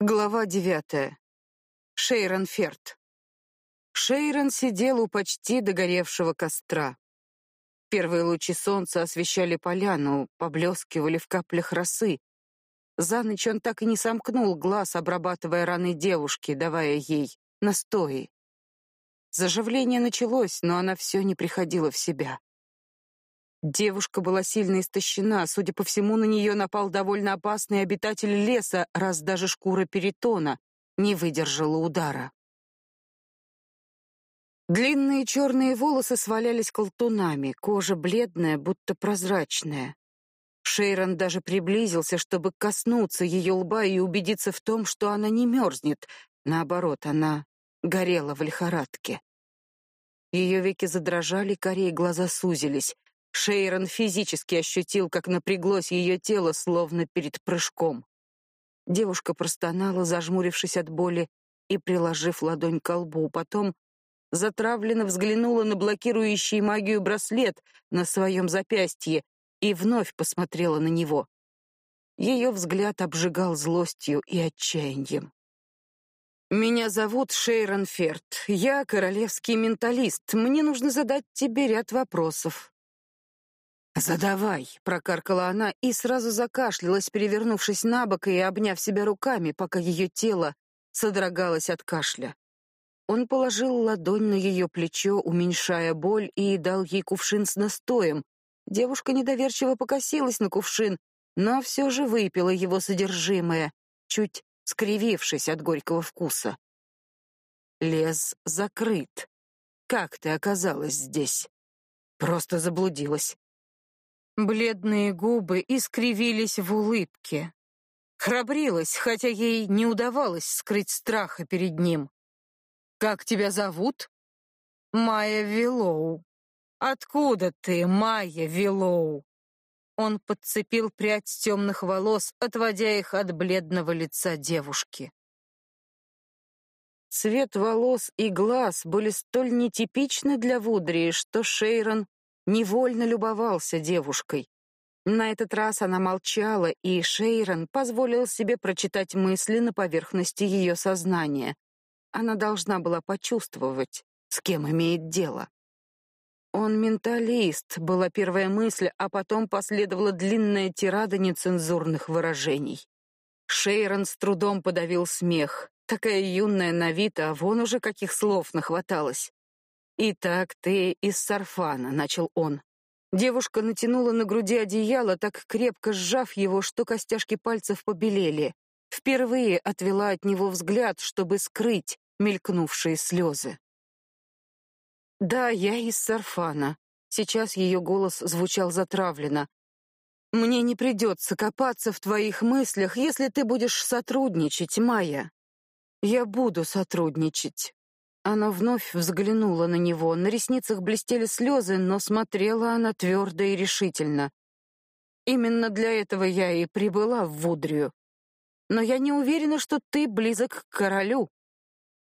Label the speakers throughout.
Speaker 1: Глава девятая. Шейрон Ферт. Шейрон сидел у почти догоревшего костра. Первые лучи солнца освещали поляну, поблескивали в каплях росы. За ночь он так и не сомкнул глаз, обрабатывая раны девушки, давая ей настои. Заживление началось, но она все не приходила в себя. Девушка была сильно истощена, судя по всему, на нее напал довольно опасный обитатель леса, раз даже шкура перитона не выдержала удара. Длинные черные волосы свалялись колтунами, кожа бледная, будто прозрачная. Шейрон даже приблизился, чтобы коснуться ее лба и убедиться в том, что она не мерзнет. Наоборот, она горела в лихорадке. Ее веки задрожали, корей глаза сузились. Шейрон физически ощутил, как напряглось ее тело, словно перед прыжком. Девушка простонала, зажмурившись от боли и приложив ладонь к лбу, потом затравленно взглянула на блокирующий магию браслет на своем запястье и вновь посмотрела на него. Ее взгляд обжигал злостью и отчаянием. «Меня зовут Шейрон Ферт. Я королевский менталист. Мне нужно задать тебе ряд вопросов. «Задавай», — прокаркала она и сразу закашлялась, перевернувшись на бок и обняв себя руками, пока ее тело содрогалось от кашля. Он положил ладонь на ее плечо, уменьшая боль, и дал ей кувшин с настоем. Девушка недоверчиво покосилась на кувшин, но все же выпила его содержимое, чуть скривившись от горького вкуса. Лес закрыт. Как ты оказалась здесь? Просто заблудилась. Бледные губы искривились в улыбке. Храбрилась, хотя ей не удавалось скрыть страха перед ним. «Как тебя зовут?» «Майя Виллоу». «Откуда ты, Майя Виллоу?» Он подцепил прядь темных волос, отводя их от бледного лица девушки. Цвет волос и глаз были столь нетипичны для Вудрии, что Шейрон невольно любовался девушкой. На этот раз она молчала, и Шейрон позволил себе прочитать мысли на поверхности ее сознания. Она должна была почувствовать, с кем имеет дело. Он менталист, была первая мысль, а потом последовала длинная тирада нецензурных выражений. Шейрон с трудом подавил смех. Такая юная на вид, а вон уже каких слов нахваталась. «Итак, ты из Сарфана», — начал он. Девушка натянула на груди одеяло, так крепко сжав его, что костяшки пальцев побелели. Впервые отвела от него взгляд, чтобы скрыть мелькнувшие слезы. «Да, я из Сарфана». Сейчас ее голос звучал затравленно. «Мне не придется копаться в твоих мыслях, если ты будешь сотрудничать, Майя. Я буду сотрудничать. Она вновь взглянула на него. На ресницах блестели слезы, но смотрела она твердо и решительно. Именно для этого я и прибыла в Вудрию. Но я не уверена, что ты близок к королю.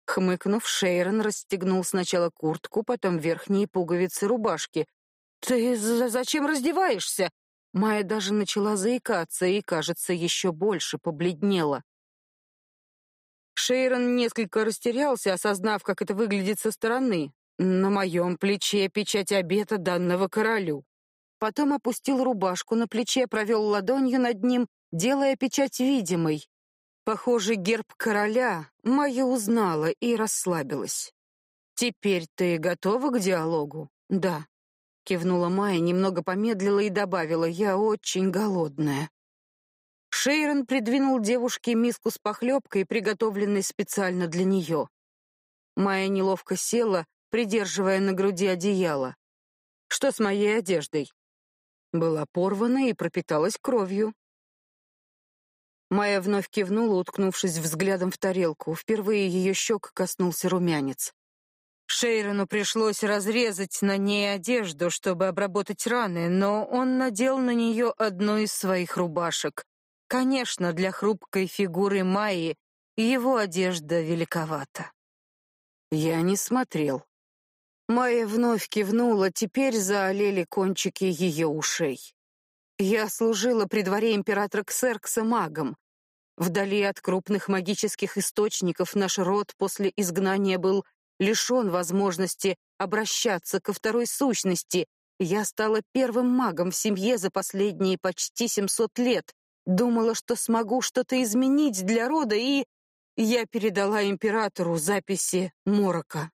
Speaker 1: Хмыкнув, Шейрон расстегнул сначала куртку, потом верхние пуговицы рубашки. Ты зачем раздеваешься? Майя даже начала заикаться и, кажется, еще больше побледнела. Шейрон несколько растерялся, осознав, как это выглядит со стороны. На моем плече печать обета данного королю. Потом опустил рубашку на плече, провел ладонью над ним, делая печать видимой. Похоже, герб короля Майя узнала и расслабилась. «Теперь ты готова к диалогу?» «Да», — кивнула Майя, немного помедлила и добавила, «я очень голодная». Шейрон придвинул девушке миску с похлебкой, приготовленной специально для нее. Майя неловко села, придерживая на груди одеяло. Что с моей одеждой? Была порвана и пропиталась кровью. Майя вновь кивнула, уткнувшись взглядом в тарелку. Впервые ее щек коснулся румянец. Шейрону пришлось разрезать на ней одежду, чтобы обработать раны, но он надел на нее одну из своих рубашек. Конечно, для хрупкой фигуры Майи его одежда великовата. Я не смотрел. Майя вновь кивнула, теперь заолели кончики ее ушей. Я служила при дворе императора Ксеркса магом. Вдали от крупных магических источников наш род после изгнания был лишен возможности обращаться ко второй сущности. Я стала первым магом в семье за последние почти 700 лет. Думала, что смогу что-то изменить для рода, и я передала императору записи Морока.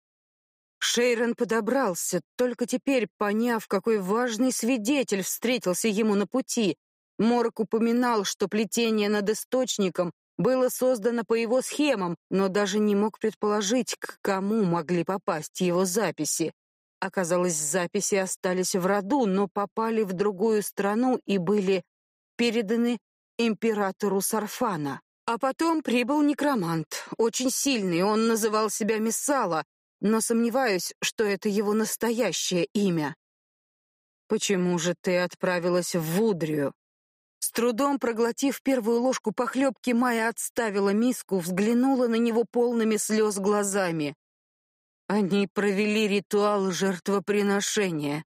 Speaker 1: Шейрон подобрался, только теперь поняв, какой важный свидетель встретился ему на пути. Морок упоминал, что плетение над источником было создано по его схемам, но даже не мог предположить, к кому могли попасть его записи. Оказалось, записи остались в роду, но попали в другую страну и были переданы императору Сарфана. А потом прибыл некромант, очень сильный, он называл себя Миссала, но сомневаюсь, что это его настоящее имя. Почему же ты отправилась в Вудрию? С трудом проглотив первую ложку похлебки, Майя отставила миску, взглянула на него полными слез глазами. Они провели ритуал жертвоприношения.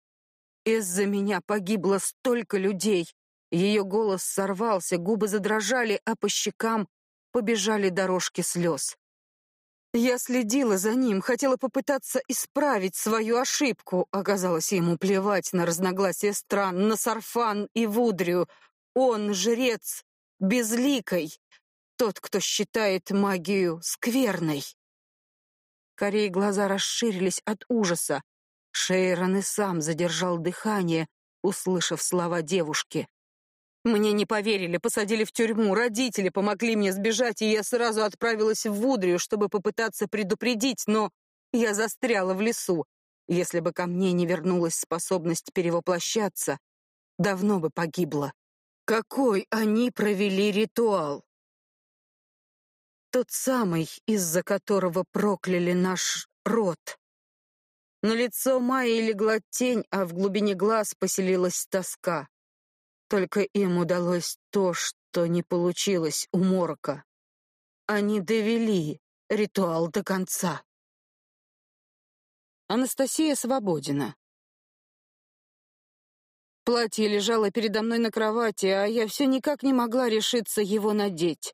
Speaker 1: Из-за меня погибло столько людей. Ее голос сорвался, губы задрожали, а по щекам побежали дорожки слез. Я следила за ним, хотела попытаться исправить свою ошибку. Оказалось, ему плевать на разногласия стран, на Сарфан и Вудрию. Он жрец безликой, тот, кто считает магию скверной. Корей глаза расширились от ужаса. Шейрон и сам задержал дыхание, услышав слова девушки. Мне не поверили, посадили в тюрьму, родители помогли мне сбежать, и я сразу отправилась в Вудрию, чтобы попытаться предупредить, но я застряла в лесу. Если бы ко мне не вернулась способность перевоплощаться, давно бы погибла. Какой они провели ритуал? Тот самый, из-за которого прокляли наш род. На лицо Майи легла тень, а в глубине глаз поселилась тоска. Только им удалось то, что не получилось у Морока. Они довели ритуал до конца. Анастасия Свободина. Платье лежало передо мной на кровати, а я все никак не могла решиться его надеть.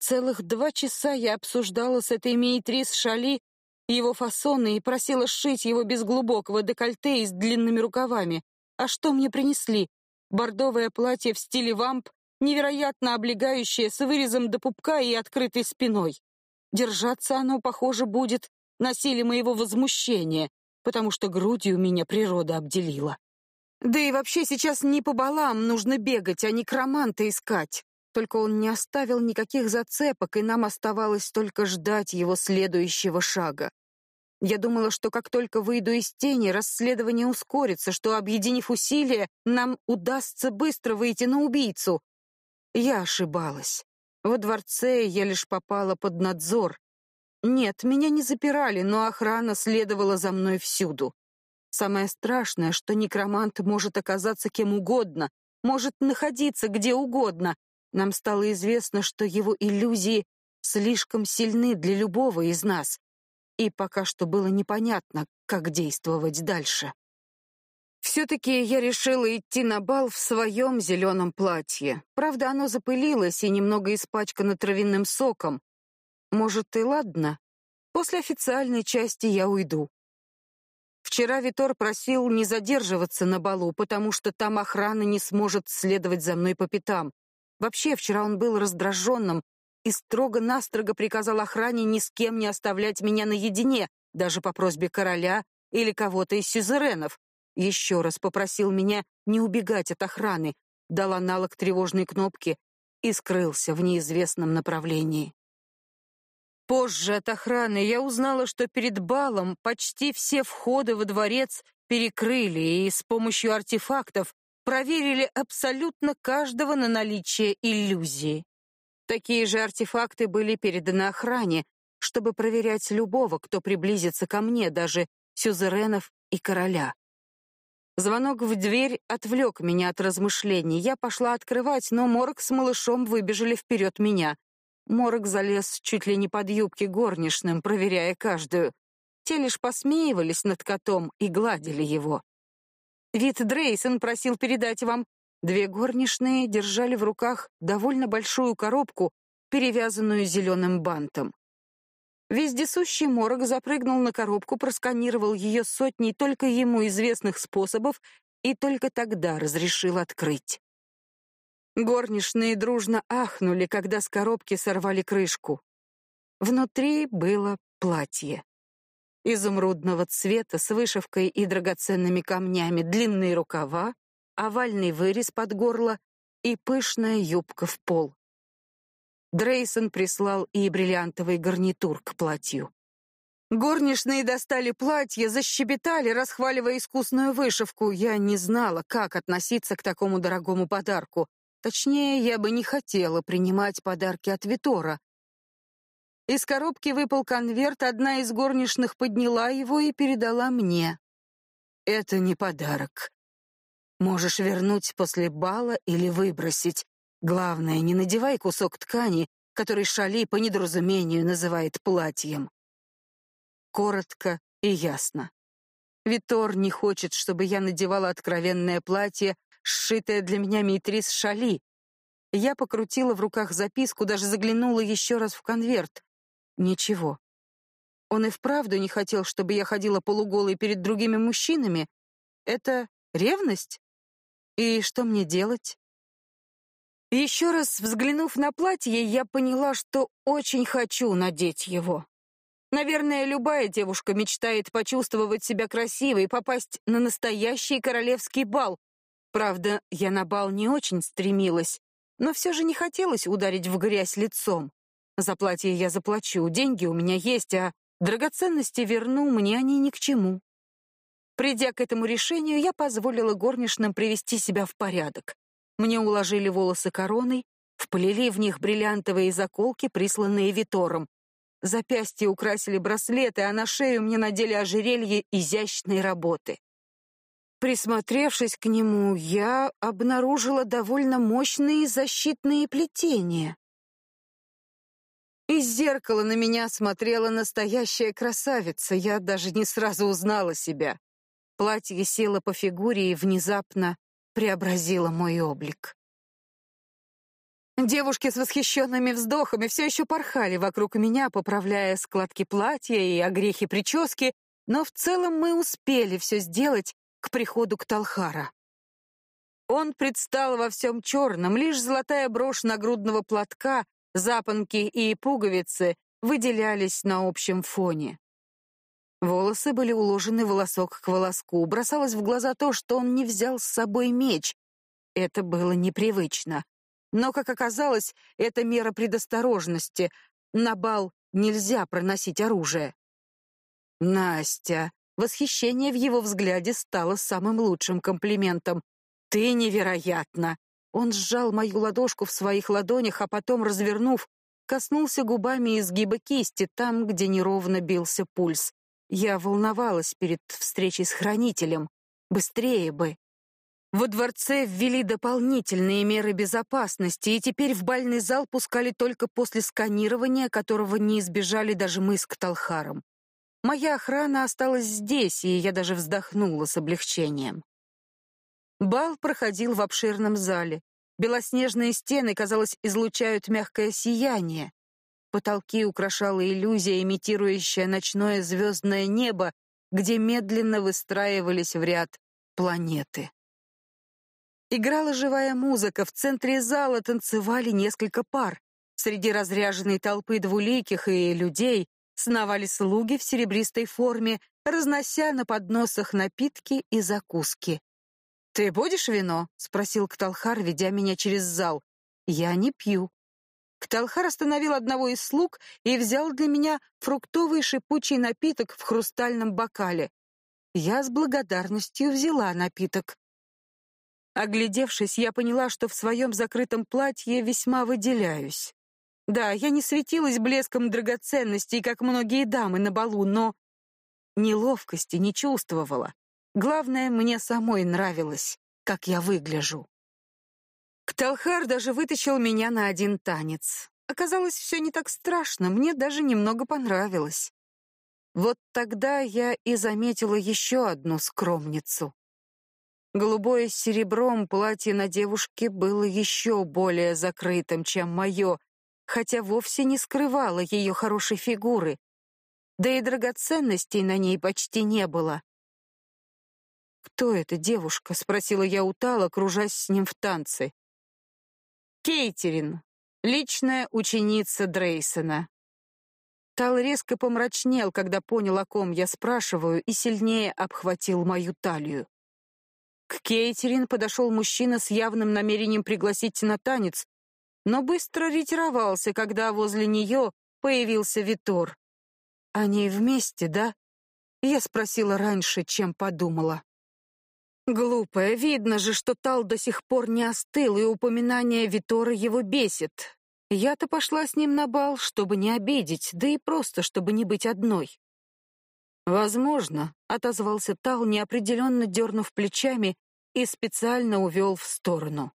Speaker 1: Целых два часа я обсуждала с этой Мейтрис Шали его фасоны и просила сшить его без глубокого декольте и с длинными рукавами. А что мне принесли? Бордовое платье в стиле вамп, невероятно облегающее, с вырезом до пупка и открытой спиной. Держаться оно, похоже, будет на силе моего возмущения, потому что грудью меня природа обделила. Да и вообще сейчас не по балам нужно бегать, а некроманта искать. Только он не оставил никаких зацепок, и нам оставалось только ждать его следующего шага. Я думала, что как только выйду из тени, расследование ускорится, что, объединив усилия, нам удастся быстро выйти на убийцу. Я ошибалась. Во дворце я лишь попала под надзор. Нет, меня не запирали, но охрана следовала за мной всюду. Самое страшное, что некромант может оказаться кем угодно, может находиться где угодно. Нам стало известно, что его иллюзии слишком сильны для любого из нас и пока что было непонятно, как действовать дальше. Все-таки я решила идти на бал в своем зеленом платье. Правда, оно запылилось и немного испачкано травяным соком. Может, и ладно. После официальной части я уйду. Вчера Витор просил не задерживаться на балу, потому что там охрана не сможет следовать за мной по пятам. Вообще, вчера он был раздраженным, и строго-настрого приказал охране ни с кем не оставлять меня наедине, даже по просьбе короля или кого-то из сюзеренов. Еще раз попросил меня не убегать от охраны, дал аналог тревожной кнопки и скрылся в неизвестном направлении. Позже от охраны я узнала, что перед балом почти все входы во дворец перекрыли и с помощью артефактов проверили абсолютно каждого на наличие иллюзии. Такие же артефакты были переданы охране, чтобы проверять любого, кто приблизится ко мне, даже сюзеренов и короля. Звонок в дверь отвлек меня от размышлений. Я пошла открывать, но Морг с малышом выбежали вперед меня. Морг залез чуть ли не под юбки горничным, проверяя каждую. те лишь посмеивались над котом и гладили его. Вид Дрейсон просил передать вам. Две горничные держали в руках довольно большую коробку, перевязанную зеленым бантом. Вездесущий морок запрыгнул на коробку, просканировал ее сотней только ему известных способов и только тогда разрешил открыть. Горничные дружно ахнули, когда с коробки сорвали крышку. Внутри было платье. Изумрудного цвета с вышивкой и драгоценными камнями, длинные рукава, овальный вырез под горло и пышная юбка в пол. Дрейсон прислал и бриллиантовый гарнитур к платью. Горничные достали платье, защебетали, расхваливая искусную вышивку. Я не знала, как относиться к такому дорогому подарку. Точнее, я бы не хотела принимать подарки от Витора. Из коробки выпал конверт, одна из горничных подняла его и передала мне. Это не подарок. Можешь вернуть после бала или выбросить. Главное, не надевай кусок ткани, который Шали по недоразумению называет платьем. Коротко и ясно. Витор не хочет, чтобы я надевала откровенное платье, сшитое для меня Митрис Шали. Я покрутила в руках записку, даже заглянула еще раз в конверт. Ничего. Он и вправду не хотел, чтобы я ходила полуголой перед другими мужчинами. Это ревность? И что мне делать? Еще раз взглянув на платье, я поняла, что очень хочу надеть его. Наверное, любая девушка мечтает почувствовать себя красивой и попасть на настоящий королевский бал, Правда, я на бал не очень стремилась, но все же не хотелось ударить в грязь лицом. За платье я заплачу, деньги у меня есть, а драгоценности верну, мне они ни к чему. Придя к этому решению, я позволила горничным привести себя в порядок. Мне уложили волосы короной, вплели в них бриллиантовые заколки, присланные Витором. Запястья украсили браслеты, а на шею мне надели ожерелье изящной работы. Присмотревшись к нему, я обнаружила довольно мощные защитные плетения. Из зеркала на меня смотрела настоящая красавица, я даже не сразу узнала себя. Платье село по фигуре и внезапно преобразило мой облик. Девушки с восхищенными вздохами все еще порхали вокруг меня, поправляя складки платья и огрехи прически, но в целом мы успели все сделать, к приходу Кталхара. Он предстал во всем черном, лишь золотая брошь нагрудного платка, запонки и пуговицы выделялись на общем фоне. Волосы были уложены волосок к волоску, бросалось в глаза то, что он не взял с собой меч. Это было непривычно. Но, как оказалось, это мера предосторожности. На бал нельзя проносить оружие. Настя, Восхищение в его взгляде стало самым лучшим комплиментом. «Ты невероятна!» Он сжал мою ладошку в своих ладонях, а потом, развернув, коснулся губами изгиба кисти, там, где неровно бился пульс. Я волновалась перед встречей с хранителем. Быстрее бы. Во дворце ввели дополнительные меры безопасности, и теперь в бальный зал пускали только после сканирования, которого не избежали даже мы с Кталхаром. Моя охрана осталась здесь, и я даже вздохнула с облегчением. Бал проходил в обширном зале. Белоснежные стены, казалось, излучают мягкое сияние. Потолки украшала иллюзия, имитирующая ночное звездное небо, где медленно выстраивались в ряд планеты. Играла живая музыка, в центре зала танцевали несколько пар. Среди разряженной толпы двуликих и людей сновали слуги в серебристой форме, разнося на подносах напитки и закуски. «Ты будешь вино?» — спросил Кталхар, ведя меня через зал. «Я не пью». Кталхар остановил одного из слуг и взял для меня фруктовый шипучий напиток в хрустальном бокале. Я с благодарностью взяла напиток. Оглядевшись, я поняла, что в своем закрытом платье весьма выделяюсь. Да, я не светилась блеском драгоценностей, как многие дамы на балу, но неловкости не чувствовала. Главное, мне самой нравилось, как я выгляжу. Кталхар даже вытащил меня на один танец. Оказалось, все не так страшно, мне даже немного понравилось. Вот тогда я и заметила еще одну скромницу. Голубое с серебром платье на девушке было еще более закрытым, чем мое, хотя вовсе не скрывало ее хорошей фигуры. Да и драгоценностей на ней почти не было. «Кто эта девушка?» — спросила я у Тала, кружась с ним в танце. «Кейтерин, личная ученица Дрейсона». Тал резко помрачнел, когда понял, о ком я спрашиваю, и сильнее обхватил мою талию. К Кейтерин подошел мужчина с явным намерением пригласить на танец, но быстро ретировался, когда возле нее появился Витор. Они вместе, да? Я спросила раньше, чем подумала. Глупая, видно же, что Тал до сих пор не остыл, и упоминание Витора его бесит. Я-то пошла с ним на бал, чтобы не обидеть, да и просто, чтобы не быть одной. «Возможно», — отозвался Тал, неопределенно дернув плечами, и специально увел в сторону.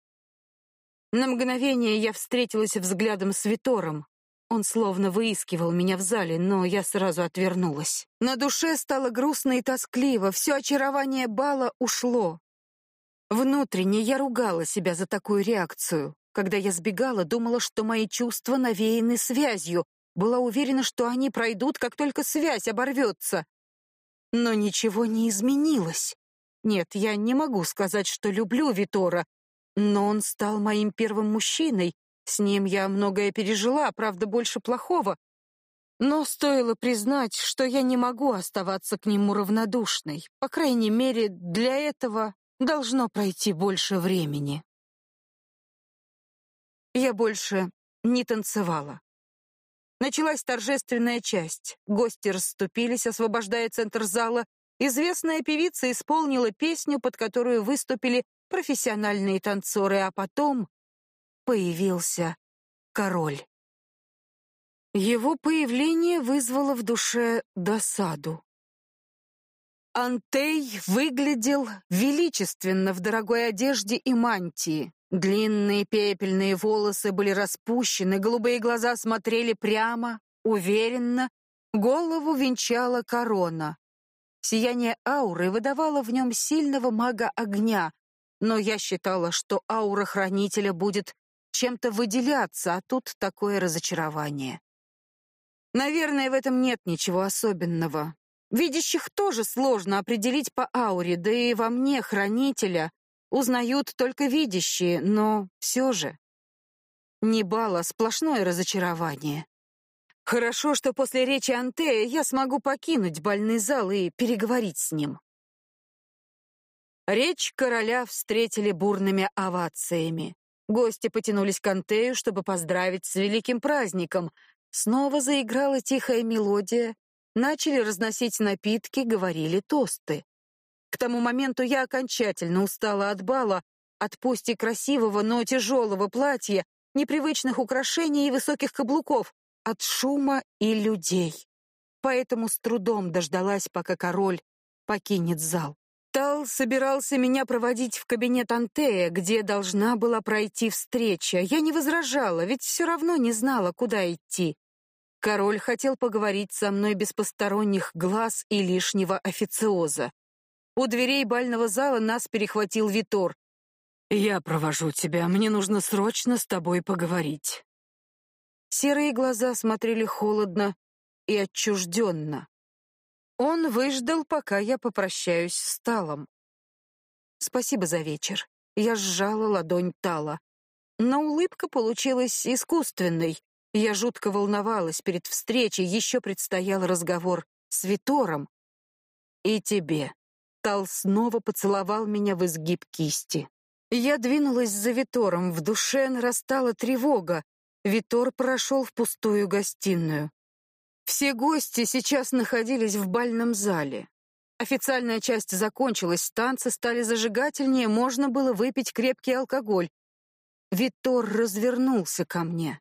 Speaker 1: На мгновение я встретилась взглядом с Витором. Он словно выискивал меня в зале, но я сразу отвернулась. На душе стало грустно и тоскливо, все очарование бала ушло. Внутренне я ругала себя за такую реакцию. Когда я сбегала, думала, что мои чувства навеяны связью, была уверена, что они пройдут, как только связь оборвется. Но ничего не изменилось. Нет, я не могу сказать, что люблю Витора, но он стал моим первым мужчиной. С ним я многое пережила, правда, больше плохого. Но стоило признать, что я не могу оставаться к нему равнодушной. По крайней мере, для этого должно пройти больше времени. Я больше не танцевала. Началась торжественная часть. Гости расступились, освобождая центр зала. Известная певица исполнила песню, под которую выступили профессиональные танцоры, а потом появился король. Его появление вызвало в душе досаду. Антей выглядел величественно в дорогой одежде и мантии. Длинные пепельные волосы были распущены, голубые глаза смотрели прямо, уверенно, голову венчала корона. Сияние ауры выдавало в нем сильного мага огня, но я считала, что аура хранителя будет чем-то выделяться, а тут такое разочарование. Наверное, в этом нет ничего особенного. Видящих тоже сложно определить по ауре, да и во мне, хранителя, узнают только видящие, но все же. Не бала, сплошное разочарование. Хорошо, что после речи Антея я смогу покинуть больный зал и переговорить с ним. Речь короля встретили бурными овациями. Гости потянулись к Антею, чтобы поздравить с великим праздником. Снова заиграла тихая мелодия, начали разносить напитки, говорили тосты. К тому моменту я окончательно устала от бала, от пусть красивого, но тяжелого платья, непривычных украшений и высоких каблуков, от шума и людей. Поэтому с трудом дождалась, пока король покинет зал. Тал собирался меня проводить в кабинет Антея, где должна была пройти встреча. Я не возражала, ведь все равно не знала, куда идти. Король хотел поговорить со мной без посторонних глаз и лишнего официоза. У дверей бального зала нас перехватил Витор. «Я провожу тебя, мне нужно срочно с тобой поговорить». Серые глаза смотрели холодно и отчужденно. Он выждал, пока я попрощаюсь с Талом. «Спасибо за вечер». Я сжала ладонь Тала. Но улыбка получилась искусственной. Я жутко волновалась перед встречей, еще предстоял разговор с Витором. «И тебе», Тал снова поцеловал меня в изгиб кисти. Я двинулась за Витором, в душе нарастала тревога. Витор прошел в пустую гостиную. Все гости сейчас находились в бальном зале. Официальная часть закончилась, танцы стали зажигательнее, можно было выпить крепкий алкоголь. Витор развернулся ко мне.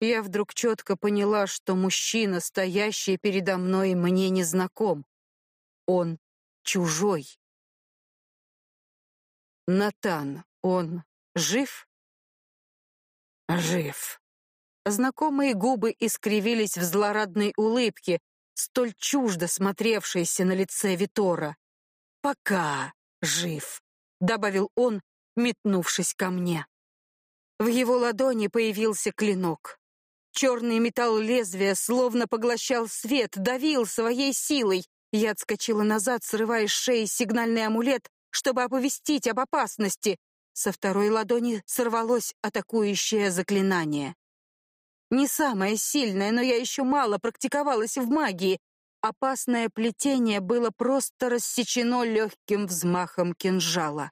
Speaker 1: Я вдруг четко поняла, что мужчина, стоящий передо мной, мне не знаком. Он чужой. Натан, он жив? Жив. Знакомые губы искривились в злорадной улыбке. столь чуждо смотревшееся на лице Витора. «Пока жив», — добавил он, метнувшись ко мне. В его ладони появился клинок. Черный металл лезвия словно поглощал свет, давил своей силой. Я отскочила назад, срывая с шеи сигнальный амулет, чтобы оповестить об опасности. Со второй ладони сорвалось атакующее заклинание. Не самое сильное, но я еще мало практиковалась в магии. Опасное плетение было просто рассечено легким взмахом кинжала.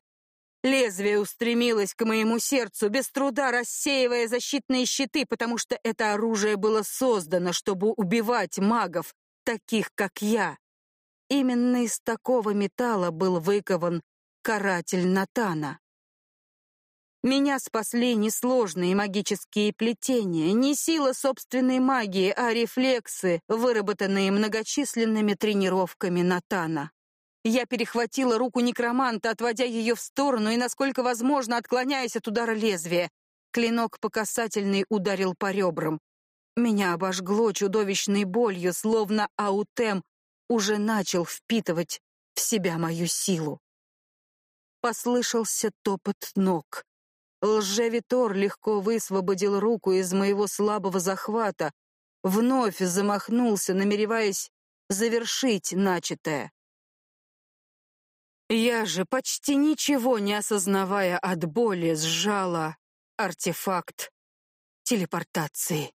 Speaker 1: Лезвие устремилось к моему сердцу, без труда рассеивая защитные щиты, потому что это оружие было создано, чтобы убивать магов, таких как я. Именно из такого металла был выкован каратель Натана. Меня спасли не сложные магические плетения, не сила собственной магии, а рефлексы, выработанные многочисленными тренировками Натана. Я перехватила руку некроманта, отводя ее в сторону и, насколько возможно, отклоняясь от удара лезвия. Клинок по касательной ударил по ребрам. Меня обожгло чудовищной болью, словно аутем уже начал впитывать в себя мою силу. Послышался топот ног. Лжевитор легко высвободил руку из моего слабого захвата, вновь замахнулся, намереваясь завершить начатое. Я же, почти ничего не осознавая от боли, сжала артефакт телепортации.